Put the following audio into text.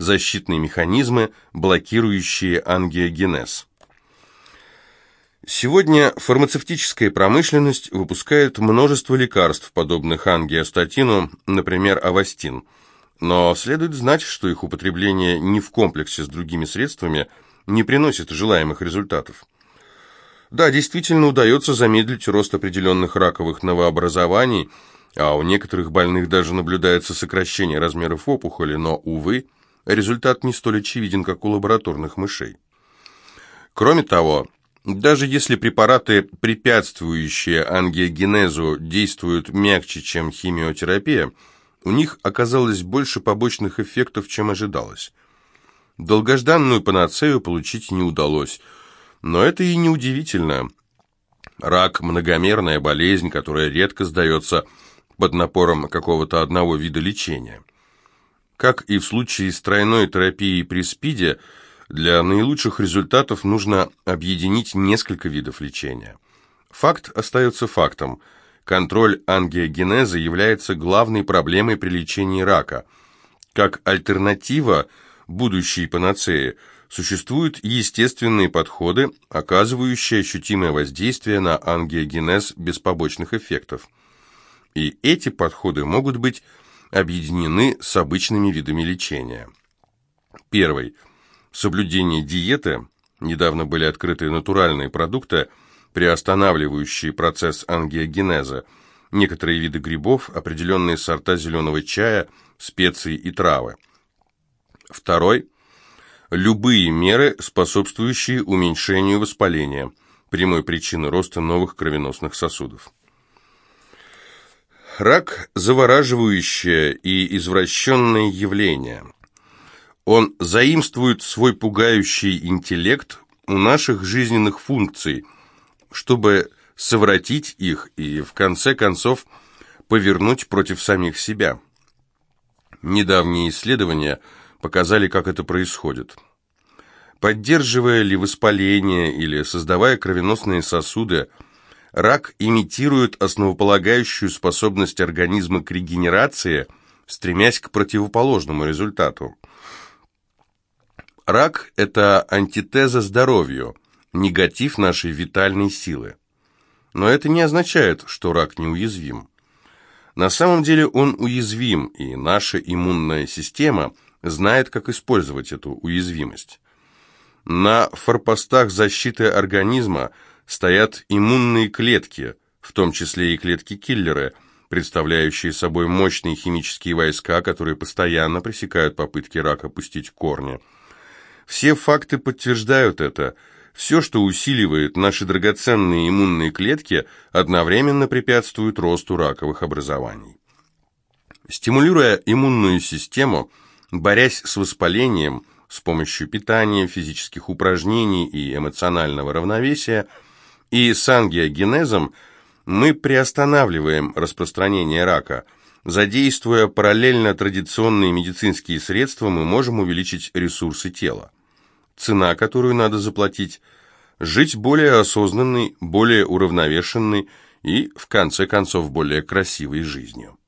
защитные механизмы, блокирующие ангиогенез. Сегодня фармацевтическая промышленность выпускает множество лекарств, подобных ангиостатину, например, авастин. Но следует знать, что их употребление не в комплексе с другими средствами не приносит желаемых результатов. Да, действительно удается замедлить рост определенных раковых новообразований, а у некоторых больных даже наблюдается сокращение размеров опухоли, но, увы, результат не столь очевиден, как у лабораторных мышей. Кроме того, даже если препараты, препятствующие ангиогенезу, действуют мягче, чем химиотерапия, у них оказалось больше побочных эффектов, чем ожидалось. Долгожданную панацею получить не удалось – но это и не удивительно. Рак – многомерная болезнь, которая редко сдается под напором какого-то одного вида лечения. Как и в случае с тройной терапией при СПИДе, для наилучших результатов нужно объединить несколько видов лечения. Факт остается фактом. Контроль ангиогенеза является главной проблемой при лечении рака. Как альтернатива будущей панацеи – Существуют естественные подходы, оказывающие ощутимое воздействие на ангиогенез без побочных эффектов. И эти подходы могут быть объединены с обычными видами лечения. Первый. Соблюдение диеты. Недавно были открыты натуральные продукты, приостанавливающие процесс ангиогенеза, некоторые виды грибов, определенные сорта зеленого чая, специи и травы. Второй – любые меры, способствующие уменьшению воспаления, прямой причины роста новых кровеносных сосудов. Рак – завораживающее и извращенное явление. Он заимствует свой пугающий интеллект у наших жизненных функций, чтобы совратить их и, в конце концов, повернуть против самих себя. Недавние исследования – показали, как это происходит. Поддерживая ли воспаление или создавая кровеносные сосуды, рак имитирует основополагающую способность организма к регенерации, стремясь к противоположному результату. Рак – это антитеза здоровью, негатив нашей витальной силы. Но это не означает, что рак неуязвим. На самом деле он уязвим, и наша иммунная система – знает, как использовать эту уязвимость. На форпостах защиты организма стоят иммунные клетки, в том числе и клетки-киллеры, представляющие собой мощные химические войска, которые постоянно пресекают попытки рака пустить корни. Все факты подтверждают это. Все, что усиливает наши драгоценные иммунные клетки, одновременно препятствует росту раковых образований. Стимулируя иммунную систему, борясь с воспалением с помощью питания, физических упражнений и эмоционального равновесия, и с ангиогенезом, мы приостанавливаем распространение рака. Задействуя параллельно традиционные медицинские средства, мы можем увеличить ресурсы тела. Цена, которую надо заплатить – жить более осознанной, более уравновешенной и, в конце концов, более красивой жизнью.